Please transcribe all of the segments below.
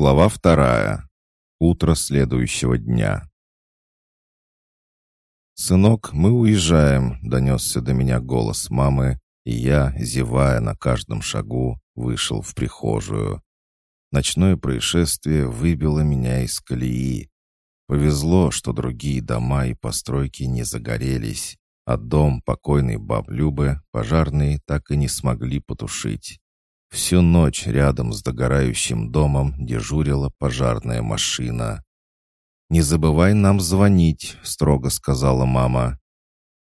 Глава вторая. Утро следующего дня. «Сынок, мы уезжаем», — донесся до меня голос мамы, и я, зевая на каждом шагу, вышел в прихожую. Ночное происшествие выбило меня из колеи. Повезло, что другие дома и постройки не загорелись, а дом покойной баб Любы пожарные так и не смогли потушить. Всю ночь рядом с догорающим домом дежурила пожарная машина. «Не забывай нам звонить», — строго сказала мама.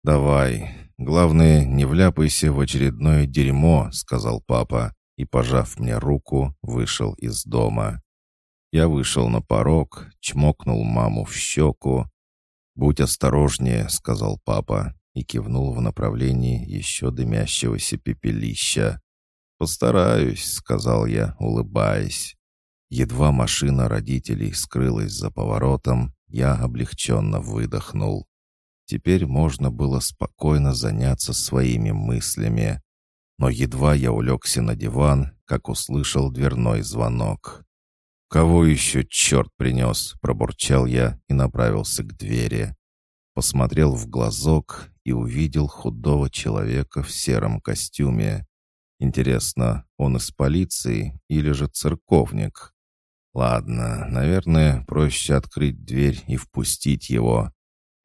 «Давай. Главное, не вляпайся в очередное дерьмо», — сказал папа и, пожав мне руку, вышел из дома. Я вышел на порог, чмокнул маму в щеку. «Будь осторожнее», — сказал папа и кивнул в направлении еще дымящегося пепелища. «Постараюсь», — сказал я, улыбаясь. Едва машина родителей скрылась за поворотом, я облегченно выдохнул. Теперь можно было спокойно заняться своими мыслями. Но едва я улегся на диван, как услышал дверной звонок. «Кого еще черт принес?» — пробурчал я и направился к двери. Посмотрел в глазок и увидел худого человека в сером костюме. Интересно, он из полиции или же церковник? Ладно, наверное, проще открыть дверь и впустить его.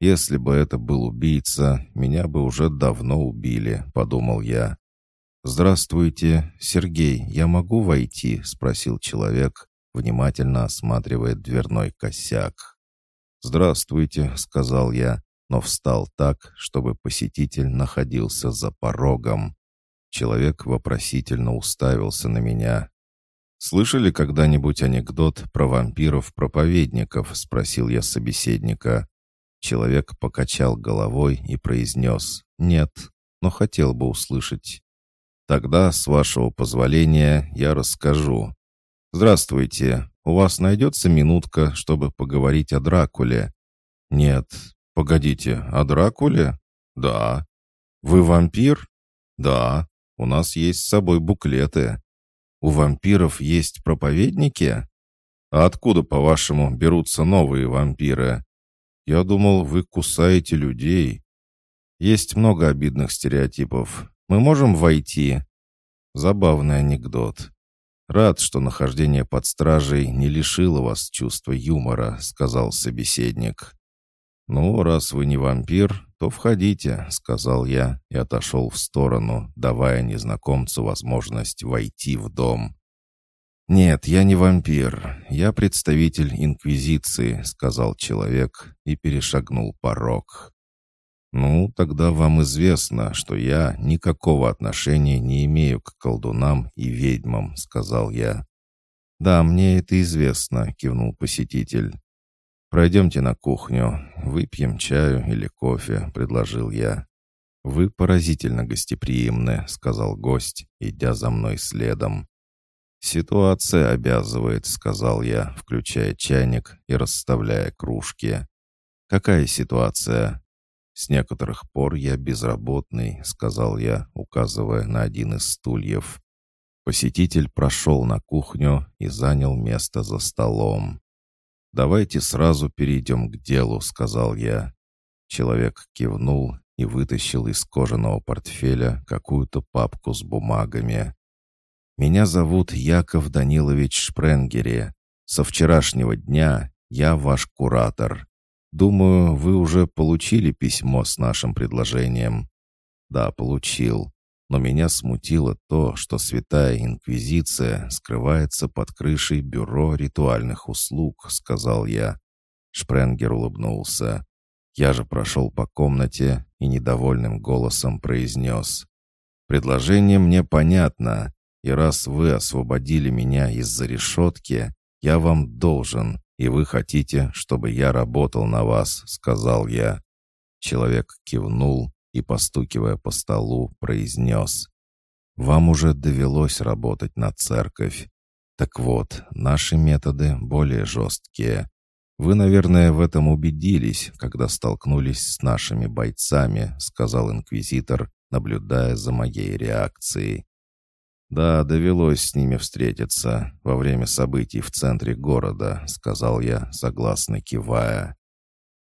Если бы это был убийца, меня бы уже давно убили, подумал я. «Здравствуйте, Сергей, я могу войти?» — спросил человек, внимательно осматривая дверной косяк. «Здравствуйте», — сказал я, но встал так, чтобы посетитель находился за порогом. Человек вопросительно уставился на меня. «Слышали когда-нибудь анекдот про вампиров-проповедников?» — спросил я собеседника. Человек покачал головой и произнес «Нет, но хотел бы услышать». «Тогда, с вашего позволения, я расскажу. Здравствуйте, у вас найдется минутка, чтобы поговорить о Дракуле?» «Нет. Погодите, о Дракуле?» «Да». «Вы вампир?» «Да». У нас есть с собой буклеты. У вампиров есть проповедники? А откуда, по-вашему, берутся новые вампиры? Я думал, вы кусаете людей. Есть много обидных стереотипов. Мы можем войти? Забавный анекдот. Рад, что нахождение под стражей не лишило вас чувства юмора, сказал собеседник. «Ну, раз вы не вампир, то входите», — сказал я и отошел в сторону, давая незнакомцу возможность войти в дом. «Нет, я не вампир. Я представитель Инквизиции», — сказал человек и перешагнул порог. «Ну, тогда вам известно, что я никакого отношения не имею к колдунам и ведьмам», — сказал я. «Да, мне это известно», — кивнул посетитель. «Пройдемте на кухню, выпьем чаю или кофе», — предложил я. «Вы поразительно гостеприимны», — сказал гость, идя за мной следом. «Ситуация обязывает», — сказал я, включая чайник и расставляя кружки. «Какая ситуация?» «С некоторых пор я безработный», — сказал я, указывая на один из стульев. Посетитель прошел на кухню и занял место за столом. «Давайте сразу перейдем к делу», — сказал я. Человек кивнул и вытащил из кожаного портфеля какую-то папку с бумагами. «Меня зовут Яков Данилович Шпренгери. Со вчерашнего дня я ваш куратор. Думаю, вы уже получили письмо с нашим предложением». «Да, получил но меня смутило то, что Святая Инквизиция скрывается под крышей Бюро ритуальных услуг, сказал я. Шпренгер улыбнулся. Я же прошел по комнате и недовольным голосом произнес. «Предложение мне понятно, и раз вы освободили меня из-за решетки, я вам должен, и вы хотите, чтобы я работал на вас», — сказал я. Человек кивнул, и, постукивая по столу, произнес. «Вам уже довелось работать на церковь. Так вот, наши методы более жесткие. Вы, наверное, в этом убедились, когда столкнулись с нашими бойцами», сказал инквизитор, наблюдая за моей реакцией. «Да, довелось с ними встретиться во время событий в центре города», — сказал я, согласно кивая.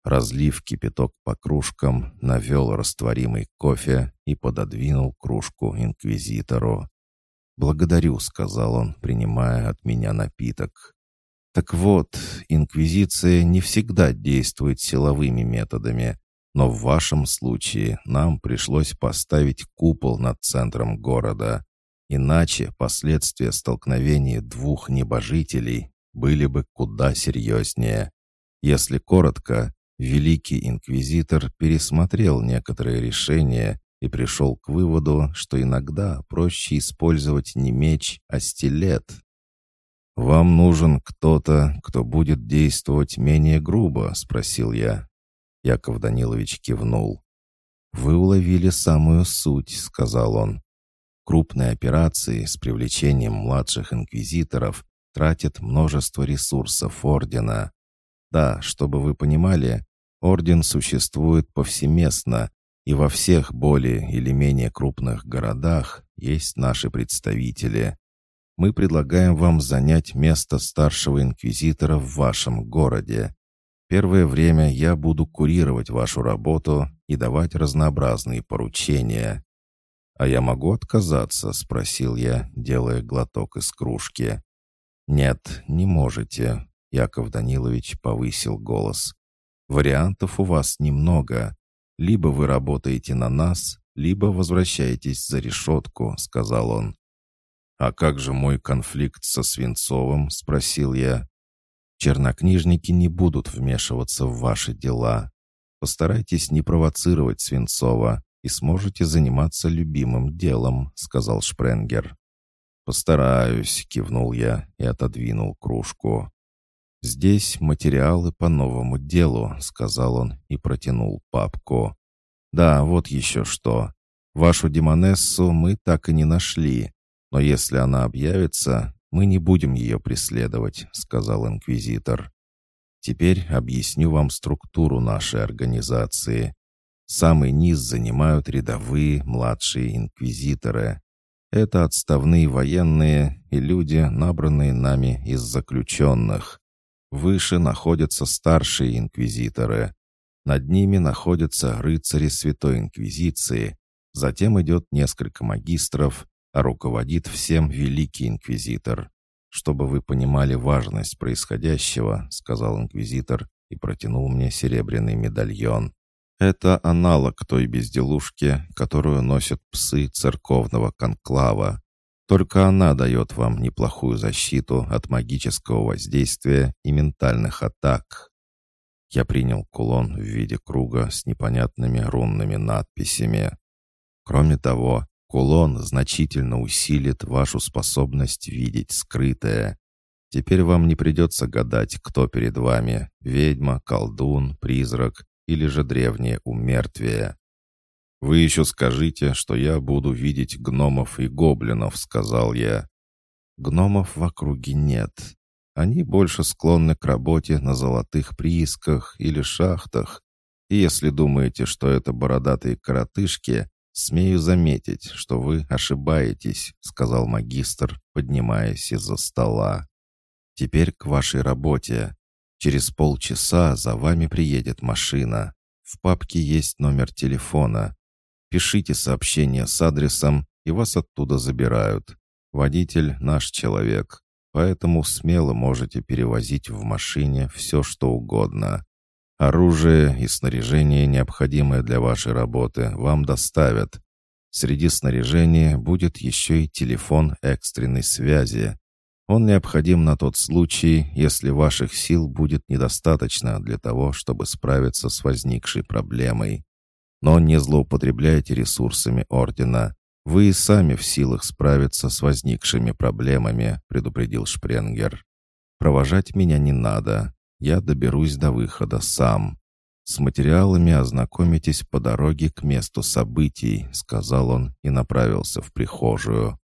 Разлив кипяток по кружкам, навел растворимый кофе и пододвинул кружку инквизитору. «Благодарю», — сказал он, принимая от меня напиток. «Так вот, инквизиция не всегда действует силовыми методами, но в вашем случае нам пришлось поставить купол над центром города. Иначе последствия столкновения двух небожителей были бы куда серьезнее. Если коротко, Великий Инквизитор пересмотрел некоторые решения и пришел к выводу, что иногда проще использовать не меч, а стилет. «Вам нужен кто-то, кто будет действовать менее грубо?» — спросил я. Яков Данилович кивнул. «Вы уловили самую суть», — сказал он. «Крупные операции с привлечением младших инквизиторов тратят множество ресурсов Ордена. Да, чтобы вы понимали, Орден существует повсеместно, и во всех более или менее крупных городах есть наши представители. Мы предлагаем вам занять место старшего инквизитора в вашем городе. Первое время я буду курировать вашу работу и давать разнообразные поручения. «А я могу отказаться?» — спросил я, делая глоток из кружки. «Нет, не можете», — Яков Данилович повысил голос. Вариантов у вас немного. Либо вы работаете на нас, либо возвращаетесь за решетку», — сказал он. «А как же мой конфликт со Свинцовым?» — спросил я. «Чернокнижники не будут вмешиваться в ваши дела. Постарайтесь не провоцировать Свинцова и сможете заниматься любимым делом», — сказал Шпренгер. «Постараюсь», — кивнул я и отодвинул кружку. «Здесь материалы по новому делу», — сказал он и протянул папку. «Да, вот еще что. Вашу демонессу мы так и не нашли, но если она объявится, мы не будем ее преследовать», — сказал инквизитор. «Теперь объясню вам структуру нашей организации. Самый низ занимают рядовые младшие инквизиторы. Это отставные военные и люди, набранные нами из заключенных. Выше находятся старшие инквизиторы. Над ними находятся рыцари Святой Инквизиции. Затем идет несколько магистров, а руководит всем Великий Инквизитор. «Чтобы вы понимали важность происходящего», — сказал инквизитор и протянул мне серебряный медальон. «Это аналог той безделушки, которую носят псы церковного конклава. Только она дает вам неплохую защиту от магического воздействия и ментальных атак. Я принял кулон в виде круга с непонятными рунными надписями. Кроме того, кулон значительно усилит вашу способность видеть скрытое. Теперь вам не придется гадать, кто перед вами — ведьма, колдун, призрак или же древнее умертвие. «Вы еще скажите, что я буду видеть гномов и гоблинов», — сказал я. «Гномов в округе нет. Они больше склонны к работе на золотых приисках или шахтах. И если думаете, что это бородатые коротышки, смею заметить, что вы ошибаетесь», — сказал магистр, поднимаясь из-за стола. «Теперь к вашей работе. Через полчаса за вами приедет машина. В папке есть номер телефона. Пишите сообщение с адресом, и вас оттуда забирают. Водитель — наш человек, поэтому смело можете перевозить в машине все, что угодно. Оружие и снаряжение, необходимое для вашей работы, вам доставят. Среди снаряжения будет еще и телефон экстренной связи. Он необходим на тот случай, если ваших сил будет недостаточно для того, чтобы справиться с возникшей проблемой. Но не злоупотребляйте ресурсами Ордена. Вы и сами в силах справиться с возникшими проблемами», — предупредил Шпренгер. «Провожать меня не надо. Я доберусь до выхода сам. С материалами ознакомитесь по дороге к месту событий», — сказал он и направился в прихожую.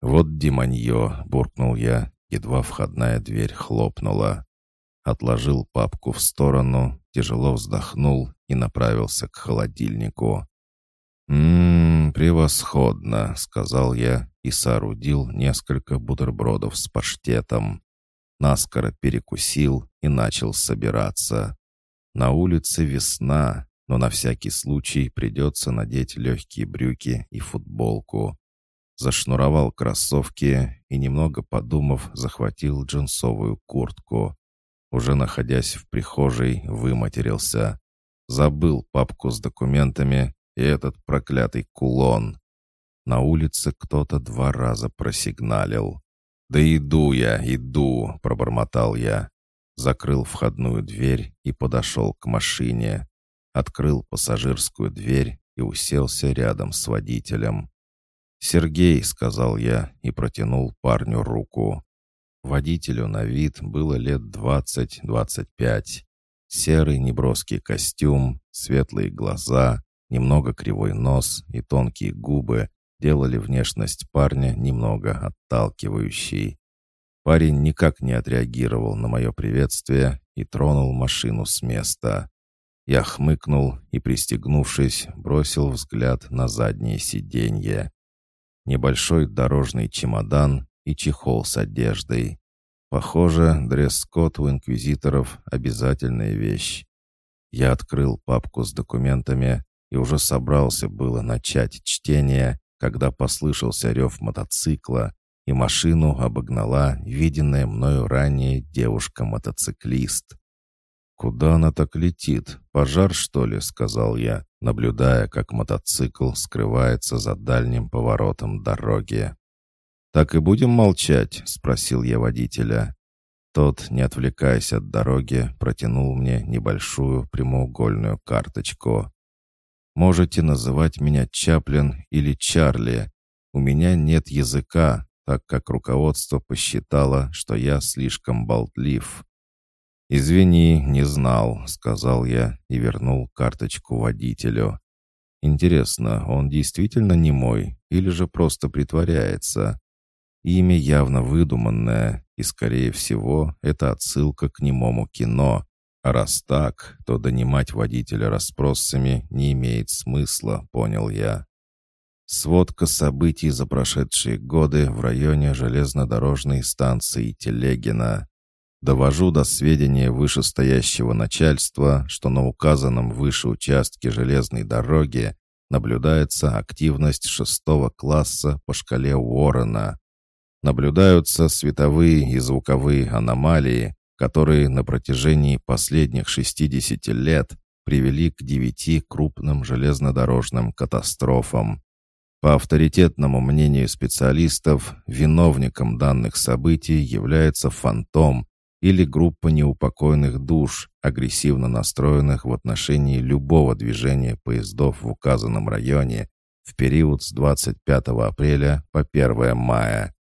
«Вот демонье», — буркнул я, едва входная дверь хлопнула отложил папку в сторону, тяжело вздохнул и направился к холодильнику. «Ммм, превосходно», — сказал я и соорудил несколько бутербродов с паштетом. Наскоро перекусил и начал собираться. На улице весна, но на всякий случай придется надеть легкие брюки и футболку. Зашнуровал кроссовки и, немного подумав, захватил джинсовую куртку. Уже находясь в прихожей, выматерился. Забыл папку с документами и этот проклятый кулон. На улице кто-то два раза просигналил. «Да иду я, иду!» — пробормотал я. Закрыл входную дверь и подошел к машине. Открыл пассажирскую дверь и уселся рядом с водителем. «Сергей», — сказал я и протянул парню руку. Водителю на вид было лет двадцать-двадцать пять. Серый неброский костюм, светлые глаза, немного кривой нос и тонкие губы делали внешность парня немного отталкивающей. Парень никак не отреагировал на мое приветствие и тронул машину с места. Я хмыкнул и, пристегнувшись, бросил взгляд на заднее сиденье. Небольшой дорожный чемодан и чехол с одеждой. Похоже, дресс-код у инквизиторов — обязательная вещь. Я открыл папку с документами и уже собрался было начать чтение, когда послышался рев мотоцикла, и машину обогнала виденная мною ранее девушка-мотоциклист. «Куда она так летит? Пожар, что ли?» — сказал я, наблюдая, как мотоцикл скрывается за дальним поворотом дороги. «Так и будем молчать?» — спросил я водителя. Тот, не отвлекаясь от дороги, протянул мне небольшую прямоугольную карточку. Можете называть меня Чаплин или Чарли. У меня нет языка, так как руководство посчитало, что я слишком болтлив. «Извини, не знал», — сказал я и вернул карточку водителю. «Интересно, он действительно не мой или же просто притворяется?» Имя явно выдуманное, и, скорее всего, это отсылка к немому кино, а раз так, то донимать водителя расспросами не имеет смысла, понял я. Сводка событий за прошедшие годы в районе железнодорожной станции Телегина. Довожу до сведения вышестоящего начальства, что на указанном выше участке железной дороги наблюдается активность шестого класса по шкале Уоррена. Наблюдаются световые и звуковые аномалии, которые на протяжении последних 60 лет привели к девяти крупным железнодорожным катастрофам. По авторитетному мнению специалистов, виновником данных событий является фантом или группа неупокойных душ, агрессивно настроенных в отношении любого движения поездов в указанном районе в период с 25 апреля по 1 мая.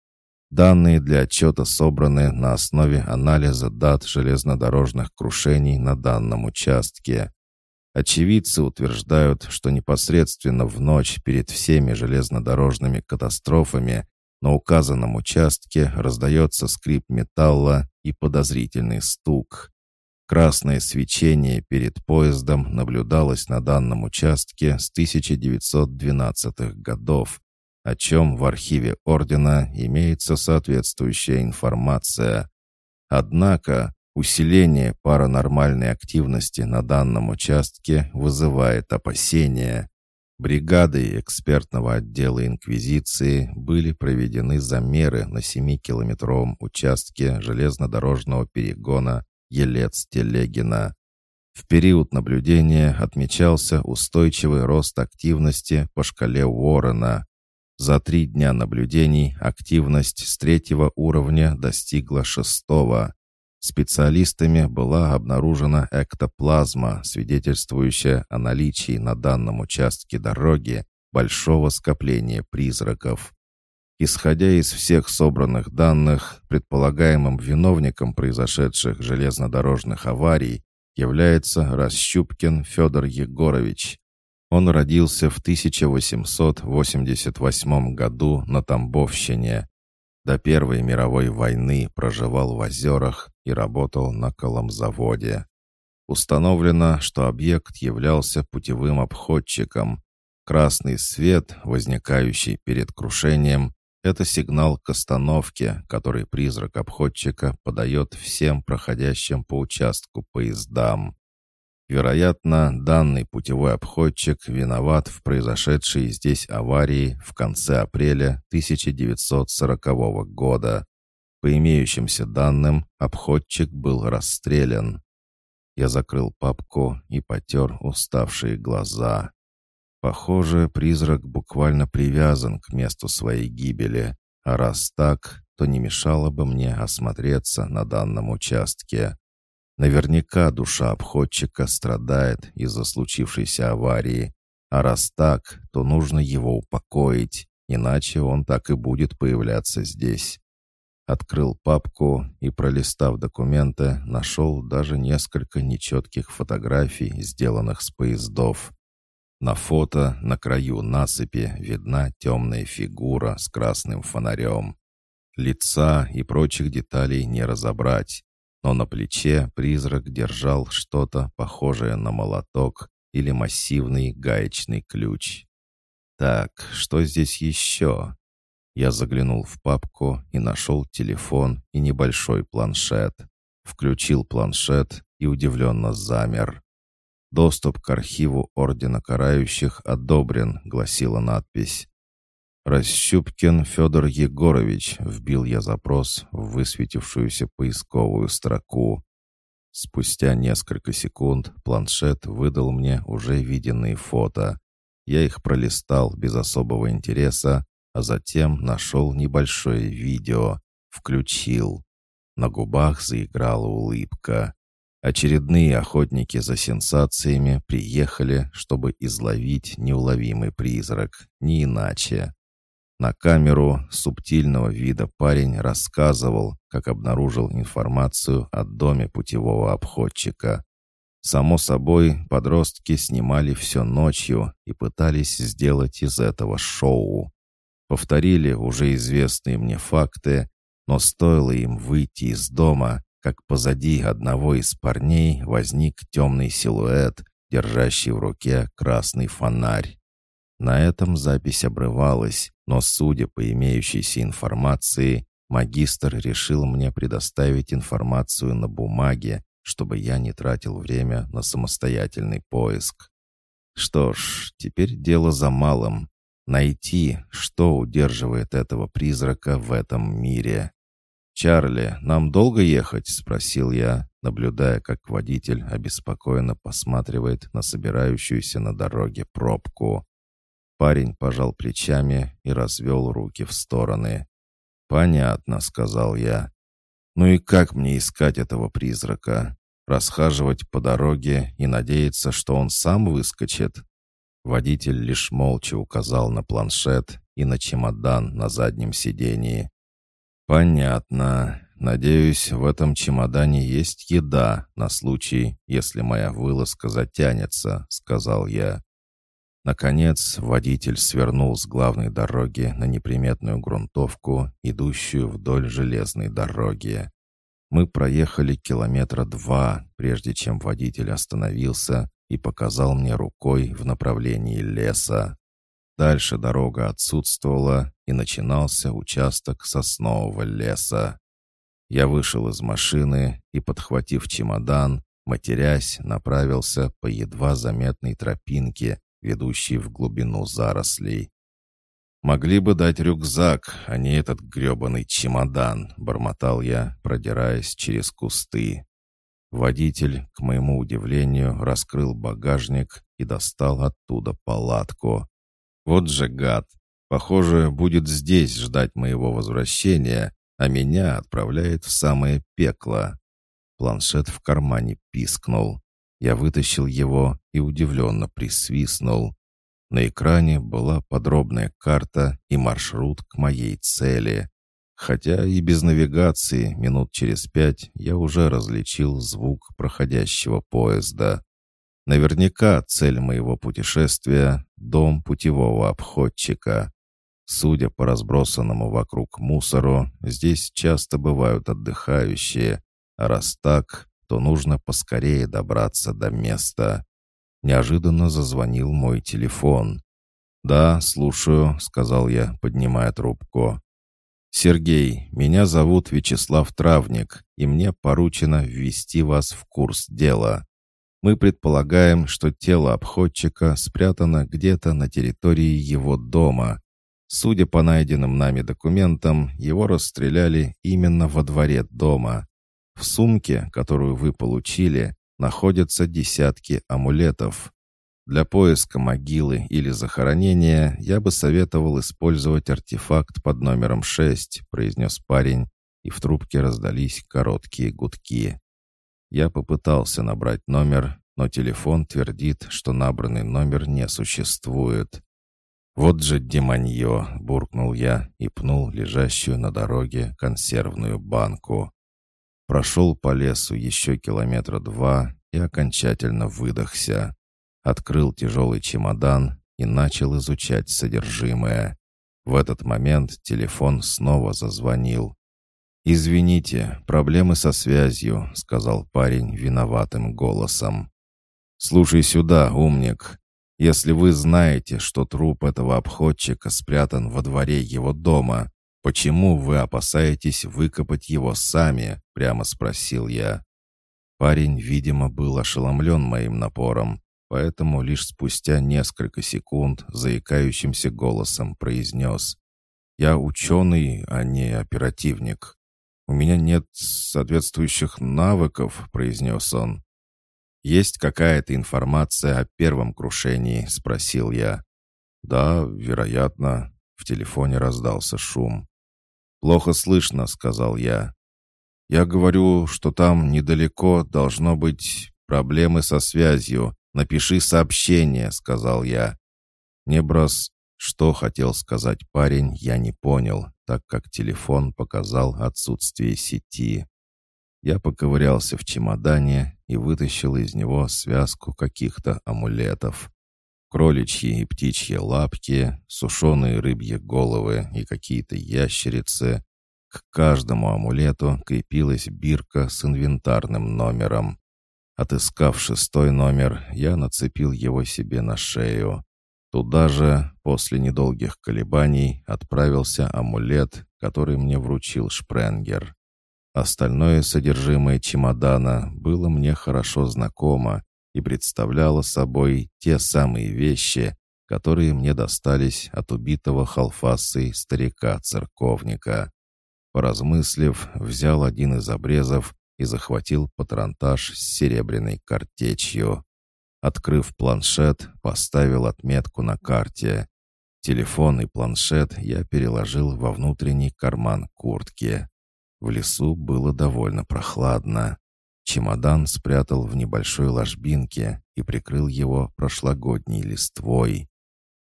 Данные для отчета собраны на основе анализа дат железнодорожных крушений на данном участке. Очевидцы утверждают, что непосредственно в ночь перед всеми железнодорожными катастрофами на указанном участке раздается скрип металла и подозрительный стук. Красное свечение перед поездом наблюдалось на данном участке с 1912-х годов, о чем в архиве Ордена имеется соответствующая информация. Однако усиление паранормальной активности на данном участке вызывает опасения. Бригадой экспертного отдела Инквизиции были проведены замеры на 7-километровом участке железнодорожного перегона Елец-Телегина. В период наблюдения отмечался устойчивый рост активности по шкале Уоррена, за три дня наблюдений активность с третьего уровня достигла шестого. Специалистами была обнаружена эктоплазма, свидетельствующая о наличии на данном участке дороги большого скопления призраков. Исходя из всех собранных данных, предполагаемым виновником произошедших железнодорожных аварий является Расщупкин Федор Егорович, он родился в 1888 году на Тамбовщине. До Первой мировой войны проживал в озерах и работал на коломзаводе. Установлено, что объект являлся путевым обходчиком. Красный свет, возникающий перед крушением, Это сигнал к остановке, который призрак обходчика подает всем проходящим по участку поездам. Вероятно, данный путевой обходчик виноват в произошедшей здесь аварии в конце апреля 1940 года. По имеющимся данным, обходчик был расстрелян. Я закрыл папку и потер уставшие глаза. Похоже, призрак буквально привязан к месту своей гибели, а раз так, то не мешало бы мне осмотреться на данном участке. Наверняка душа обходчика страдает из-за случившейся аварии, а раз так, то нужно его упокоить, иначе он так и будет появляться здесь. Открыл папку и, пролистав документы, нашел даже несколько нечетких фотографий, сделанных с поездов. На фото на краю насыпи видна темная фигура с красным фонарем. Лица и прочих деталей не разобрать, но на плече призрак держал что-то похожее на молоток или массивный гаечный ключ. Так, что здесь еще? Я заглянул в папку и нашел телефон и небольшой планшет. Включил планшет и удивленно замер. «Доступ к архиву Ордена Карающих одобрен», — гласила надпись. «Расщупкин Федор Егорович», — вбил я запрос в высветившуюся поисковую строку. Спустя несколько секунд планшет выдал мне уже виденные фото. Я их пролистал без особого интереса, а затем нашел небольшое видео, включил. На губах заиграла улыбка. Очередные охотники за сенсациями приехали, чтобы изловить неуловимый призрак, не иначе. На камеру субтильного вида парень рассказывал, как обнаружил информацию о доме путевого обходчика. Само собой, подростки снимали все ночью и пытались сделать из этого шоу повторили уже известные мне факты, но стоило им выйти из дома, как позади одного из парней возник темный силуэт, держащий в руке красный фонарь. На этом запись обрывалась, но, судя по имеющейся информации, магистр решил мне предоставить информацию на бумаге, чтобы я не тратил время на самостоятельный поиск. Что ж, теперь дело за малым Найти, что удерживает этого призрака в этом мире. «Чарли, нам долго ехать?» — спросил я, наблюдая, как водитель обеспокоенно посматривает на собирающуюся на дороге пробку. Парень пожал плечами и развел руки в стороны. «Понятно», — сказал я. «Ну и как мне искать этого призрака? Расхаживать по дороге и надеяться, что он сам выскочит?» Водитель лишь молча указал на планшет и на чемодан на заднем сидении. «Понятно. Надеюсь, в этом чемодане есть еда на случай, если моя вылазка затянется», — сказал я. Наконец, водитель свернул с главной дороги на неприметную грунтовку, идущую вдоль железной дороги. Мы проехали километра два, прежде чем водитель остановился и показал мне рукой в направлении леса. Дальше дорога отсутствовала, и начинался участок соснового леса. Я вышел из машины и, подхватив чемодан, матерясь, направился по едва заметной тропинке, ведущей в глубину зарослей. «Могли бы дать рюкзак, а не этот гребаный чемодан», — бормотал я, продираясь через кусты. Водитель, к моему удивлению, раскрыл багажник и достал оттуда палатку. Вот же гад! Похоже, будет здесь ждать моего возвращения, а меня отправляет в самое пекло. Планшет в кармане пискнул. Я вытащил его и удивленно присвистнул. На экране была подробная карта и маршрут к моей цели. Хотя и без навигации минут через пять я уже различил звук проходящего поезда. Наверняка цель моего путешествия — дом путевого обходчика. Судя по разбросанному вокруг мусору, здесь часто бывают отдыхающие, а раз так, то нужно поскорее добраться до места. Неожиданно зазвонил мой телефон. «Да, слушаю», — сказал я, поднимая трубку. «Сергей, меня зовут Вячеслав Травник, и мне поручено ввести вас в курс дела. Мы предполагаем, что тело обходчика спрятано где-то на территории его дома. Судя по найденным нами документам, его расстреляли именно во дворе дома. В сумке, которую вы получили, находятся десятки амулетов. Для поиска могилы или захоронения я бы советовал использовать артефакт под номером 6, произнес парень, и в трубке раздались короткие гудки. Я попытался набрать номер, но телефон твердит, что набранный номер не существует. «Вот же демонье!» — буркнул я и пнул лежащую на дороге консервную банку. Прошел по лесу еще километра два и окончательно выдохся. Открыл тяжелый чемодан и начал изучать содержимое. В этот момент телефон снова зазвонил. «Извините, проблемы со связью», — сказал парень виноватым голосом. «Слушай сюда, умник. Если вы знаете, что труп этого обходчика спрятан во дворе его дома, почему вы опасаетесь выкопать его сами?» — прямо спросил я. Парень, видимо, был ошеломлен моим напором, поэтому лишь спустя несколько секунд заикающимся голосом произнес. «Я ученый, а не оперативник. У меня нет соответствующих навыков», — произнес он. «Есть какая-то информация о первом крушении?» — спросил я. «Да, вероятно». В телефоне раздался шум. «Плохо слышно», — сказал я. «Я говорю, что там недалеко должно быть проблемы со связью. Напиши сообщение», — сказал я. Неброс, что хотел сказать парень, я не понял, так как телефон показал отсутствие сети. Я поковырялся в чемодане и вытащил из него связку каких-то амулетов. Кроличьи и птичьи лапки, сушеные рыбьи головы и какие-то ящерицы. К каждому амулету крепилась бирка с инвентарным номером. Отыскав шестой номер, я нацепил его себе на шею. Туда же, после недолгих колебаний, отправился амулет, который мне вручил Шпренгер. Остальное содержимое чемодана было мне хорошо знакомо и представляло собой те самые вещи, которые мне достались от убитого халфасой старика-церковника. Поразмыслив, взял один из обрезов и захватил патронтаж с серебряной картечью. Открыв планшет, поставил отметку на карте. Телефон и планшет я переложил во внутренний карман куртки. В лесу было довольно прохладно. Чемодан спрятал в небольшой ложбинке и прикрыл его прошлогодней листвой.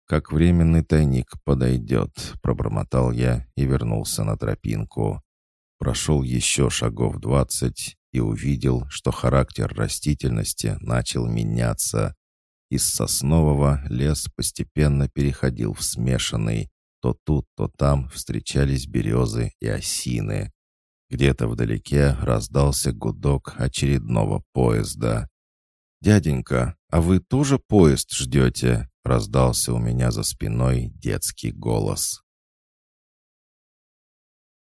«Как временный тайник подойдет», — пробормотал я и вернулся на тропинку. Прошел еще шагов двадцать и увидел, что характер растительности начал меняться. Из соснового лес постепенно переходил в смешанный. То тут, то там встречались березы и осины. Где-то вдалеке раздался гудок очередного поезда. «Дяденька, а вы тоже поезд ждете?» — раздался у меня за спиной детский голос.